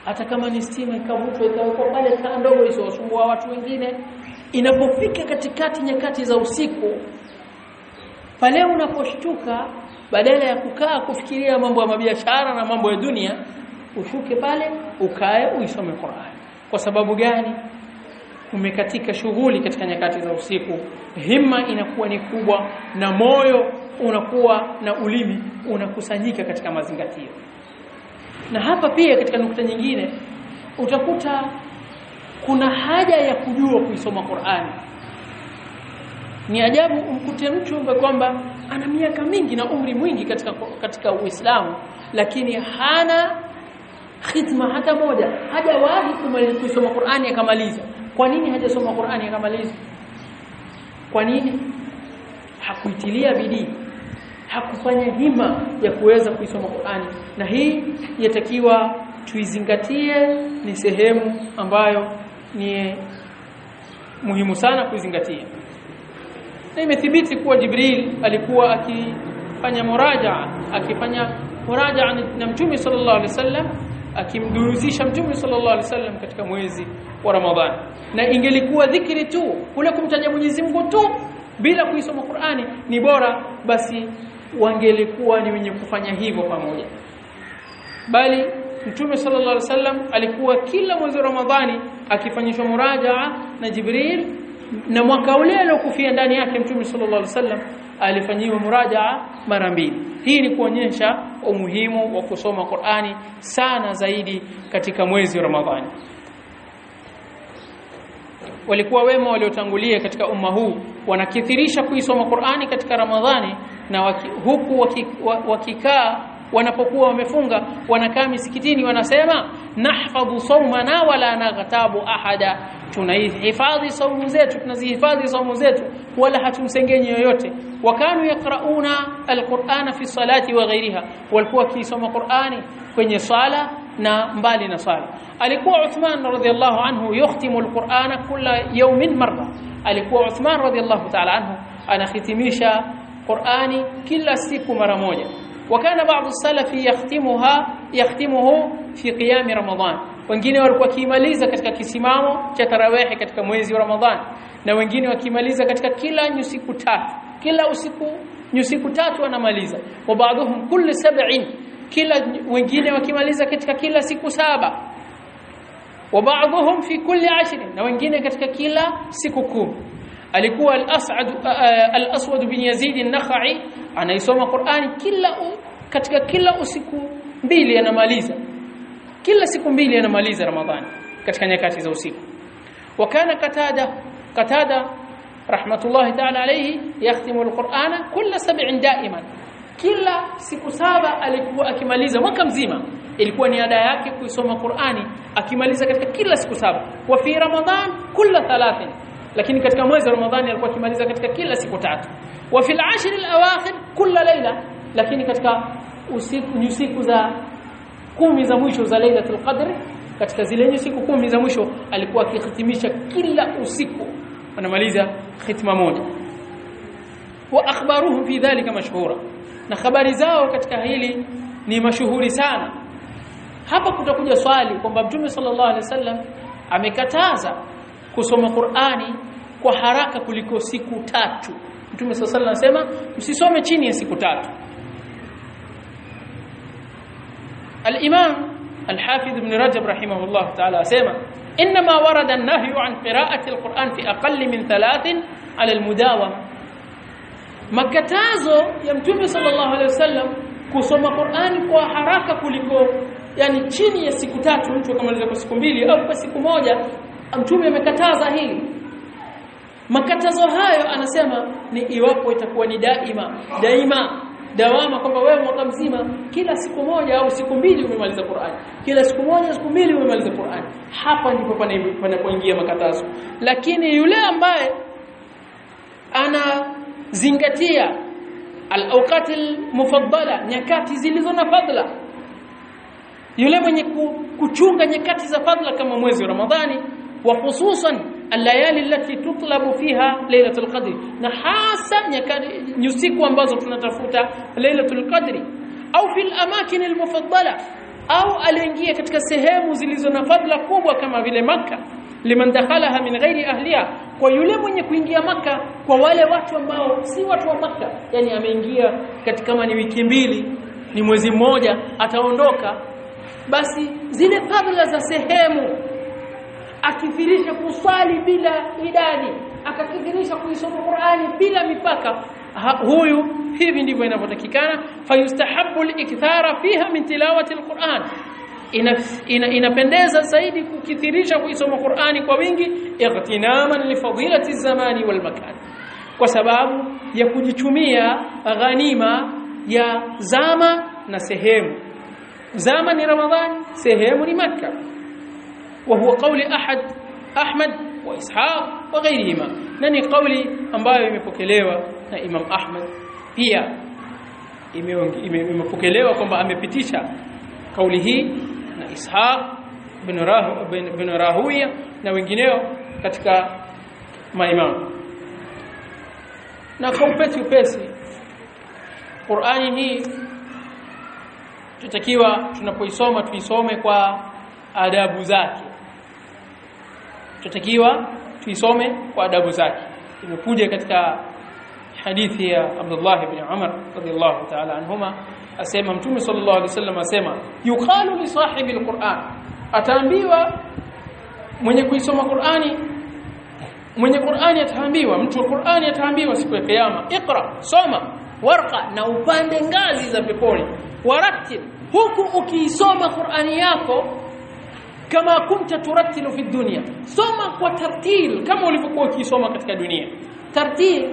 hata kama ni stima ikavutwa ikawekwa pale taa ndogo isiwasumbua watu wengine inapofika katikati nyakati za usiku pale unaposhtuka badala ya kukaa kufikiria mambo ya mabiashara na mambo ya dunia ushuke pale ukae uisome Qur'an. Kwa sababu gani? Umekatika shughuli katika nyakati za usiku. Himma inakuwa ni kubwa na moyo unakuwa na ulimi unakusanyika katika mazingatio na hapa pia katika nukta nyingine utakuta kuna haja ya kujua kuisoma Qur'ani ni ajabu umkute mtu ambaye kwamba ana miaka mingi na umri mwingi katika katika Uislamu lakini hana khitma hata moja. Hajawahi kumaliza kusoma Qur'ani akamaliza. Kwa nini hajasoma Qur'ani akamaliza? Kwa nini? Hakuitilia bidii hakufanya hima ya kuweza kuisoma Qur'ani. Na hii yatakiwa tuizingatie ni sehemu ambayo ni muhimu sana kuizingatia. Na imethibiti kuwa Jibril alikuwa akifanya muraja akifanya muraja na Mtume sallallahu alaihi wasallam akimdurusisha Mtume sallallahu alaihi wasallam katika mwezi wa Ramadhani. Na ingelikuwa dhikri tu kule kumtaja Mwenyezi Mungu tu bila kuisoma Qur'ani ni bora basi wangelikuwa ni wenye kufanya hivyo pamoja bali Mtume sallallahu alaihi wasallam alikuwa kila mwezi wa Ramadhani akifanyishwa murajaa na Jibril na mwaka ule aliokufia ndani yake Mtume sallallahu alaihi wasallam alifanyiwa murajaa mara mbili. Hii ni kuonyesha umuhimu wa kusoma Qur'ani sana zaidi katika mwezi wa Ramadhani. Walikuwa wema waliotangulia katika umma huu wanakithirisha kuisoma Qur'ani katika Ramadhani na waki, huku wakikaa waki wanapokuwa wamefunga wanakaa misikitini wanasema nahfadhu sawmana wala naghtabu ahada tunahifadhi saumu zetu tunazihifadhi saumu zetu wala hatumsengenyi yoyote wakanu yaqrauna alqur'ana fi salati wa ghairiha walikuwa kisoma qur'ani kwenye sala na mbali na sala alikuwa Uthman radhiyallahu anhu yukhtimu alqur'ana kila yawmin marra alikuwa Uthman radhiyallahu ta'ala anhu anahitimisha Qur'ani kila siku mara moja. Wakana baadhi salafi yahtimuha yahtimuhu fi qiyam ramadhan wengine walikuwa kimaliza katika kisimamo cha tarawih katika mwezi wa ramadhan na wengine wakimaliza katika kila nyusiku tatu. Kila usiku nyusiku tatu anamaliza wa baadhum kulli sab'in. Kila wengine wakimaliza katika kila siku saba. Wa baadhum fi kulli ashrin na wengine katika kila siku kumi. Alikuwa al-As'ad al-Aswad bin Yazid an-Nakhai anaisoma Qur'ani kila katika kila usiku mbili anamaliza kila siku mbili anamaliza Ramadhani katika nyakati za usiku wakana katada katada rahmatullahi ta'ala alayhi yahtimu al-Qur'ana kulla sab'in da'iman kila siku saba alikuwa akimaliza mwaka mzima ilikuwa ni ada yake kuisoma Qur'ani akimaliza katika kila siku saba wa fi Ramadhan kulla thalathin lakini katika mwezi wa Ramadhani alikuwa akimaliza katika kila siku tatu wa fil ashr al awakhir kulla layla lakini katika usiku nyusiku za kumi za mwisho za Lailatul Qadr katika zile siku kumi za mwisho alikuwa akihitimisha kila usiku anamaliza khitma moja wa akhbaruhum fi dhalika mashhura na habari zao katika hili ni mashuhuri sana hapa kutakuja swali kwamba Mtume sallallahu alaihi wasallam amekataza kusoma Qur'ani kwa haraka kuliko siku tatu Mtume wasallam anasema msisome chini ya siku tatu Al-Imam Al-Hafidh Ibn Rajab rahimahullah ta'ala asema inma warada an-nahyu an qira'ati al-Qur'an fi aqall min thalathin 'ala al-mudawama makatazo ya Mtume sallallahu alaihi wasallam kusoma Qur'ani kwa haraka kuliko yani chini ya siku tatu mtu akamaliza kwa siku mbili au kwa siku moja Mtume amekataza hili. Makatazo hayo anasema ni iwapo itakuwa ni daima. Daima. Dawama kwamba wewe mwaka mzima kila siku moja au siku mbili umemaliza Qur'an. Kila siku moja siku mbili umemaliza Qur'an. Hapa ndipo panapoingia makatazo. Lakini yule ambaye anazingatia al-awqat al-mufaddala nyakati zilizo na fadla yule mwenye kuchunga nyakati za fadla kama mwezi wa Ramadhani al-layali allati tutlabu fiha laylatul qadr na hasa nyusiku ambazo tunatafuta lailatul qadri. Au fi amakin al-mufaddala. Au aliingia katika sehemu zilizo na fadla kubwa kama vile maka liman dakhalaha min ghairi ahliha. Kwa yule mwenye kuingia maka kwa wale watu ambao si watu wa maka yani ameingia katika ni wiki mbili ni mwezi mmoja ataondoka. Basi zile fadhila za sehemu akithirisha kusali bila idadi akakithirisha kuisoma Qur'ani bila mipaka ha, huyu hivi ndivyo inavyotakikana fayustahabbu al-ikthara fiha min tilawati al-Qur'an ina, ina, inapendeza zaidi kukithirisha kuisoma Qur'ani kwa wingi ightinaman li fadilati zamani wal makan kwa sababu ya kujichumia ghanima ya zama na sehemu zama ni Ramadhani sehemu ni Makka وهو قول أحد أحمد وإسحاق وغيرهما نني قولي ambayo imepokelewa na Imam Ahmad pia imepokelewa kwamba amepitisha kauli hii na Ishaq bin Rahu bin Rahuya na wengineo katika maimamu na kwa upesi upesi Qur'ani hii tutakiwa tunapoisoma tuisome kwa adabu zake tutakiwa tuisome kwa adabu zake imekuja katika hadithi ya Abdullah ibn Umar radiyallahu ta'ala anhuma asema mtume sallallahu alaihi wasallam asema yuqalu li sahibi alquran ataambiwa mwenye kuisoma Qur'ani mwenye Qur'ani ataambiwa mtu wa Qur'ani ataambiwa siku ya kiyama iqra soma warqa na upande ngazi za peponi warattil huku ukiisoma Qur'ani yako kama kunta turattilu fi dunya. Soma kwa tartil kama ulivyokuwa ukisoma katika dunia. Tartil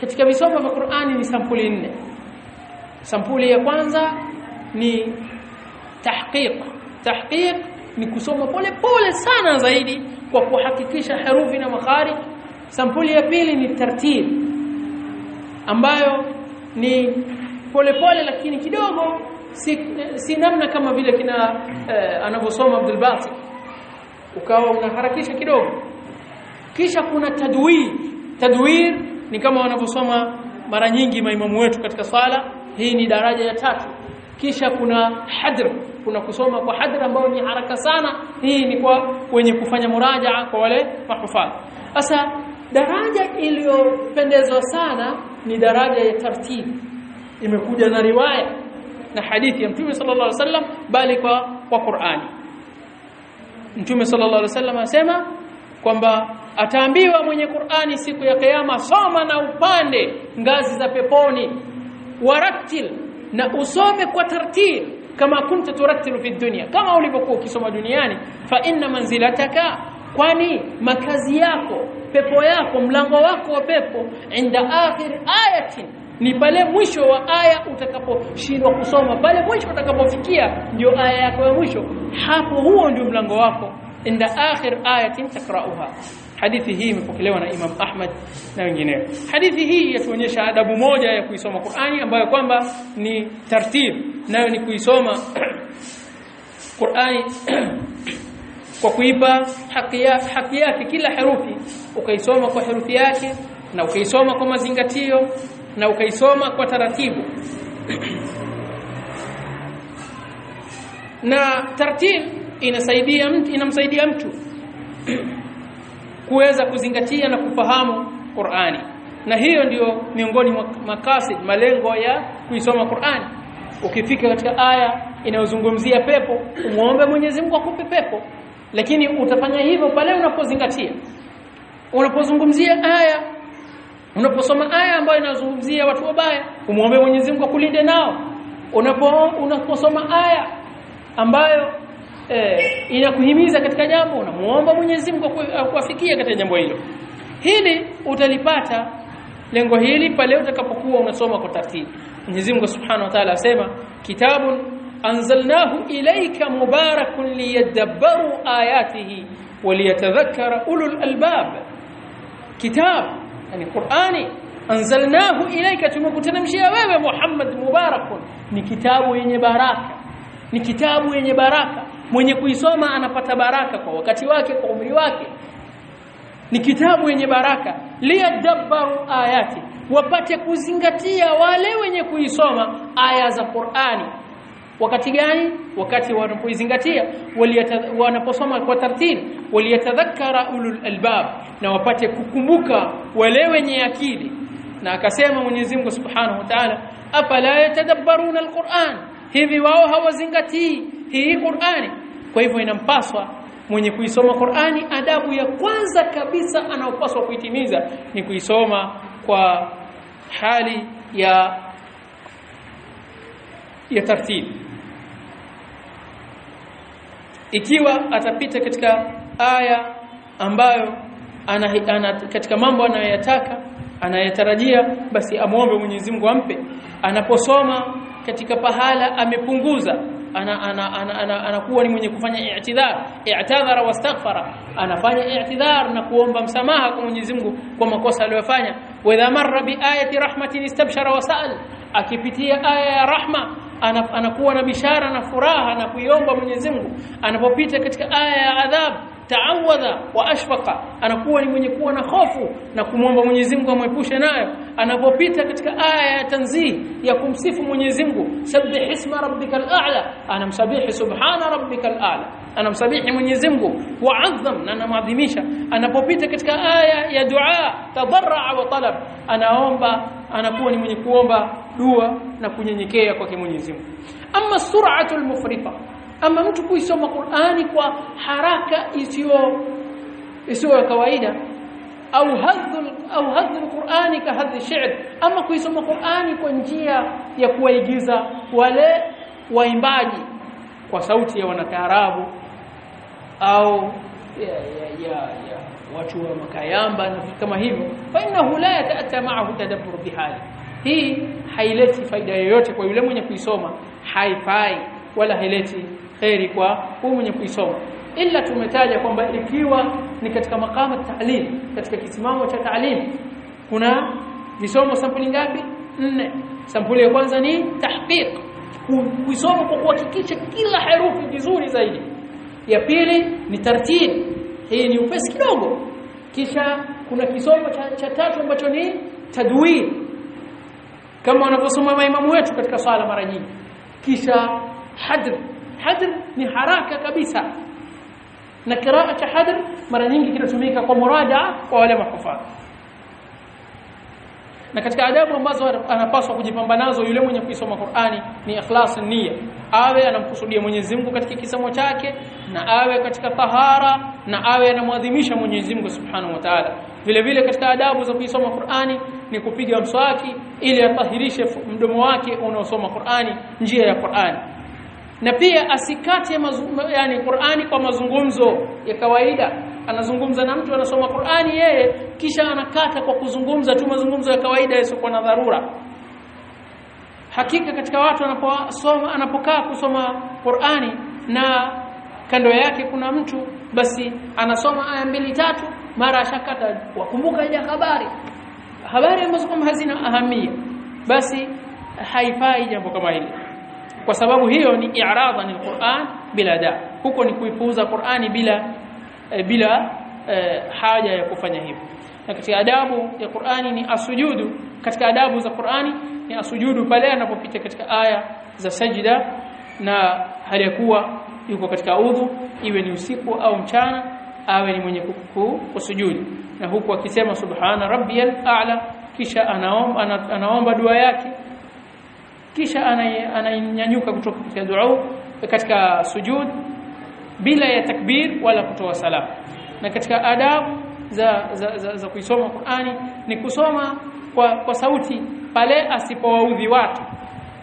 katika visomo vya Qur'ani ni sampuli nne. Sampuli ya kwanza ni tahqiq. Tahqiq ni kusoma pole pole sana zaidi kwa kuhakikisha harufi na makharij sampuli ya pili ni tartil ambayo ni pole pole lakini kidogo si, si namna kama vile kina eh, anavyosoma Abdul Basit ukawa unaharakisha kidogo kisha kuna tadwir. Tadwir ni kama wanavyosoma mara nyingi maimamu wetu katika swala hii ni daraja ya tatu. Kisha kuna hadr kuna kusoma kwa hadr ambayo ni haraka sana hii ni kwa wenye kufanya murajaa kwa wale mahufadh sasa daraja iliyopendezwa sana ni daraja ya tartib. Imekuja na riwaya na hadithi ya Mtume sallallahu alaihi wasallam bali kwa kwa Qur'ani. Mtume sallallahu alaihi wasallam asema kwamba ataambiwa mwenye Qur'ani siku ya kiyama soma na upande ngazi za peponi warattil na usome kwa tartil kama kunta turattilu fi dunya. Kama ulivyokuwa ukisoma duniani fa inna manzilataka kwani makazi yako pepo yako mlango wako wa pepo inda akhir ayatin ni pale mwisho wa aya utakaposhindwa kusoma. Pale mwisho utakapofikia ndio aya yako ya mwisho. Hapo huo ndio mlango wako. Inda akhir ayatin takrauha. Hadithi hii imepokelewa na Imam Ahmad na wengineo. Hadithi hii yatuonyesha adabu moja ya kuisoma Qur'ani ambayo kwamba ni tartib. Nayo ni kuisoma Qur'ani kwa kuipa haki yake haki yake kila herufi. Ukaisoma kwa herufi yake na ukaisoma kwa mazingatio na ukaisoma kwa taratibu. Na tartib inasaidia mtu inamsaidia mtu kuweza kuzingatia na kufahamu Qur'ani. Na hiyo ndiyo miongoni mwa makasid malengo ya kuisoma Qur'ani. Ukifika katika aya inayozungumzia pepo umuombe Mwenyezi Mungu akupe pepo. Lakini utafanya hivyo pale unapozingatia. Unapozungumzia aya unaposoma aya ambayo inazungumzia watu wabaya umwombe Mwenyezi Mungu akulinde nao. Unapo unaposoma aya ambayo eh, inakuhimiza katika jambo unamuomba Mwenyezi Mungu akuafikia katika jambo hilo. Hili utalipata lengo hili pale utakapokuwa unasoma kwa taratibu Mwenyezi Mungu Subhanahu wa Ta'ala asema kitabun anzalnahu ilayka mubarakun liyadabbaru ayatihi waliyatadhakkara ulul albab. Kitab yani Qur'ani anzalnahu ilayka tumekuteremshia wewe Muhammad mubarakun ni kitabu yenye baraka ni kitabu yenye baraka. Mwenye kuisoma anapata baraka kwa wakati wake kwa umri wake. Ni kitabu yenye baraka. Liyadabbaru ayati wapate kuzingatia wale wenye kuisoma aya za Qur'ani wakati gani? Wakati wanapoizingatia wanaposoma kwa tartibu waliyatadhakkara ulul albab na wapate kukumbuka wale wenye akili. Na akasema Mwenyezi Mungu Subhanahu wa Ta'ala afala yatadabbaruna alquran? Hivi wao hawazingatii hii Qur'ani? Kwa hivyo inampaswa mwenye kuisoma Qur'ani adabu ya kwanza kabisa anaopaswa kuitimiza ni kuisoma kwa hali ya ya tartibu ikiwa atapita katika aya ambayo ana, ana katika mambo anayoyataka anayatarajia basi amuombe Mwenyezi Mungu ampe. Anaposoma katika pahala amepunguza ana ana ana, ana, anakuwa ni mwenye kufanya i'tidhar i'tadhara wastaghfara anafanya i'tidhar na kuomba msamaha kwa Mwenyezi Mungu kwa makosa aliyofanya. Wa idha marra bi ayati rahmatin istabshara wa sa'al akipitia aya ya rahma anakuwa na bishara na furaha na kuiomba Mwenyezi Mungu anapopita katika aya ya adhabu taawadha wa ashfaqa anakuwa ni mwenye kuwa na hofu na kumwomba Mwenyezi Mungu amwepushe nayo anapopita katika aya ya tanzih ya kumsifu Mwenyezi Mungu sabbih isma rabbikal a'la anamsabihi subhana rabbikal a'la anamsabihi Mwenyezi Mungu wa'azzam na anamadhimisha anapopita katika aya ya dua tadarra wa talab anaomba anakuwa ni mwenye kuomba dua na kunyenyekea kwake Mwenyezi Mungu. Ama sur'atul mufrita ama mtu kuisoma Qur'ani kwa haraka isiyo isiyo kawaida au hadhul au hadhul Qur'ani ka hadhi shi'r ama kuisoma Qur'ani kwa njia ya kuwaigiza wale waimbaji kwa sauti ya wanataarabu au ya, ya, ya, ya watu wa makayamba na kama hivyo fa innahu la yatata ma'ahu tadabbur bihali. Hii haileti faida yoyote kwa yule mwenye kuisoma. Haifai wala haileti khairi kwa huyu mwenye kuisoma. Ila tumetaja kwamba ikiwa ni katika makama ta'lim katika kisimamo cha ta'lim kuna visomo sampuli ngapi? Nne. Sampuli ya kwanza ni tahqiq. Kuisoma kwa kuhakikisha kila herufi vizuri zaidi ya pili ni tartib hii ni upesi kidogo kisha kuna kisomo cha, cha tatu ambacho ni tadwin kama wanavyosoma maimamu wetu katika swala mara nyingi kisha hadr hadr ni haraka kabisa na kiraa cha hadr mara nyingi kinatumika kwa murajaa kwa wale mahufadhi na katika adabu ambazo anapaswa kujipamba nazo yule mwenye kuisoma Qur'ani ni ikhlas nia awe anamkusudia Mwenyezi Mungu katika kisomo chake na awe katika tahara na awe anamwadhimisha Mwenyezi Mungu Subhanahu wa Ta'ala. Vile vile katika adabu za kuisoma Qur'ani ni kupiga mswaki ili atahirishe mdomo wake unaosoma Qur'ani njia ya Qur'ani na pia asikate yani Qur'ani kwa mazungumzo ya kawaida. Anazungumza na mtu anasoma Qur'ani yeye kisha anakata kwa kuzungumza tu mazungumzo ya kawaida yasiokuwa na dharura. Hakika katika watu anaposoma anapokaa kusoma Qur'ani na kando yake kuna mtu basi anasoma aya mbili tatu mara ashakata wakumbuka ile habari. Habari ambazo kama hazina ahamia basi haifai jambo kama hili kwa sababu hiyo ni i'radha ni Qur'an bila da. Huko ni kuipuuza Qur'ani bila e, bila e, haja ya kufanya hivyo. Na katika adabu ya Qur'ani ni asujudu katika adabu za Qur'ani ni asujudu pale anapopita katika aya za sajida na hali ya kuwa yuko katika udhu iwe ni usiku au mchana awe ni mwenye kusujudu. Na huku akisema subhana rabbiyal a'la kisha anaomba anaomba dua yake kisha ananyanyuka kutoka katika dua katika sujud bila ya takbir wala kutoa salamu na katika adabu za za, za, za kuisoma Qur'ani ni kusoma kwa, kwa sauti pale asipowaudhi watu.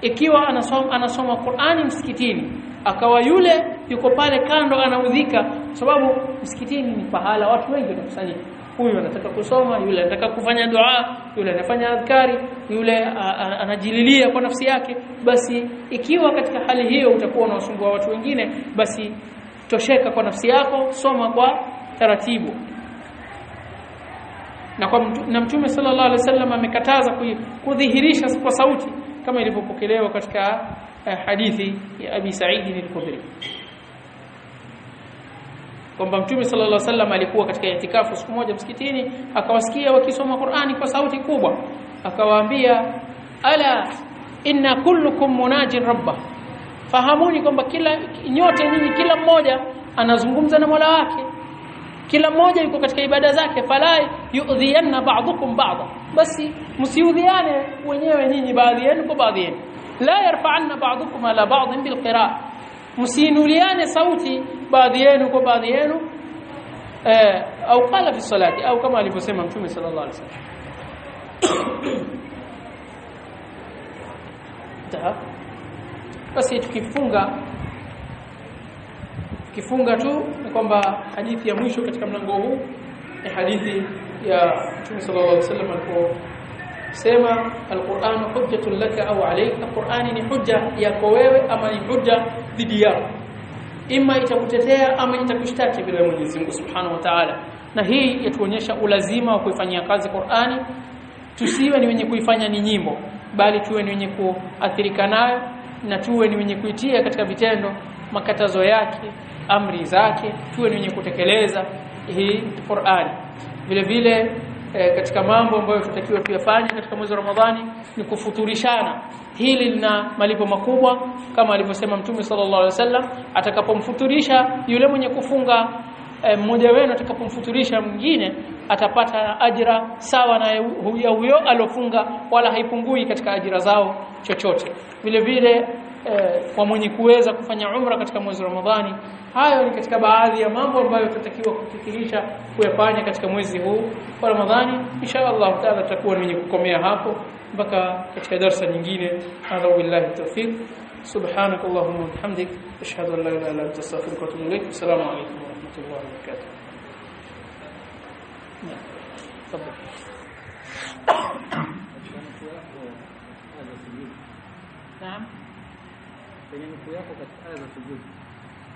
Ikiwa anasoma anasoma Qur'ani msikitini akawa yule yuko pale kando anaudhika sababu msikitini ni pahala watu wengi wanakusanyika huyu anataka kusoma yule anataka kufanya dua yule anafanya adhkari yule anajililia kwa nafsi yake. Basi ikiwa katika hali hiyo utakuwa unawasumbua watu wengine basi tosheka kwa nafsi yako soma kwa taratibu. Na kwa na mtume sallallahu alaihi wasallam amekataza kudhihirisha kwa sauti kama ilivyopokelewa katika uh, hadithi ya Abi Sa'id al-Khudri kwamba mtume sallallahu alaihi wasallam alikuwa katika itikafu siku moja msikitini akawasikia wakisoma Qur'ani kwa sauti kubwa. Akawaambia ala inna kullukum munajin rabba. Fahamuni kwamba kila nyote nyinyi kila mmoja anazungumza na Mola wake. Kila mmoja yuko katika ibada zake. Fala yu'dhiyanna ba'dukum ba'dha basi msiudhiane wenyewe nyinyi baadhi yenu kwa baadhi yenu. La yarfa'anna ba'dukum ala ba'dhin bil qira'a msinuliane sauti baadhi yenu kwa baadhi yenu eh, au qala fi salati au kama alivyosema mtume sallallahu alaihi wasallam. Basi tukifunga kifunga tu ni kwamba hadithi ya mwisho katika mlango huu ni hadithi ya Mtume sallallahu alaihi wasallam aliposema alquran hujjatun laka au alayka alquran ni hujja yako wewe ama ni hujja dhidi yako. Ima itakutetea ama itakushtaki bila Mwenyezi Mungu Subhanahu wa Ta'ala. Na hii yatuonyesha ulazima wa kuifanyia kazi Qur'ani. Tusiwe ni wenye kuifanya ni nyimbo bali tuwe ni wenye kuathirika nayo na tuwe ni wenye kuitia katika vitendo makatazo yake amri zake. Tuwe ni wenye kutekeleza hii Qur'ani. Vile vile e, katika mambo ambayo tutakiwa tuyafanye katika mwezi wa Ramadhani ni kufuturishana. Hili lina malipo makubwa kama alivyosema Mtume sallallahu alaihi wasallam atakapomfuturisha yule mwenye kufunga mmoja e, wenu atakapomfuturisha mwingine atapata ajira sawa na huyo alofunga wala haipungui katika ajira zao chochote. Vile vile e, kwa mwenye kuweza kufanya umra katika mwezi wa Ramadhani hayo ni katika baadhi ya mambo ambayo tutatakiwa kufikirisha kuyafanya katika mwezi huu wa Ramadhani insha Allah taala tutakuwa wenye kukomea hapo mpaka katika darasa nyingine hadha billahi tawfiq سبحانك اللهم وبحمدك اشهد ان لا اله الا انت استغفرك واتوب اليك السلام عليكم ورحمه الله وبركاته تفضل نعم kwenye nukuu yako katika aya za sujudi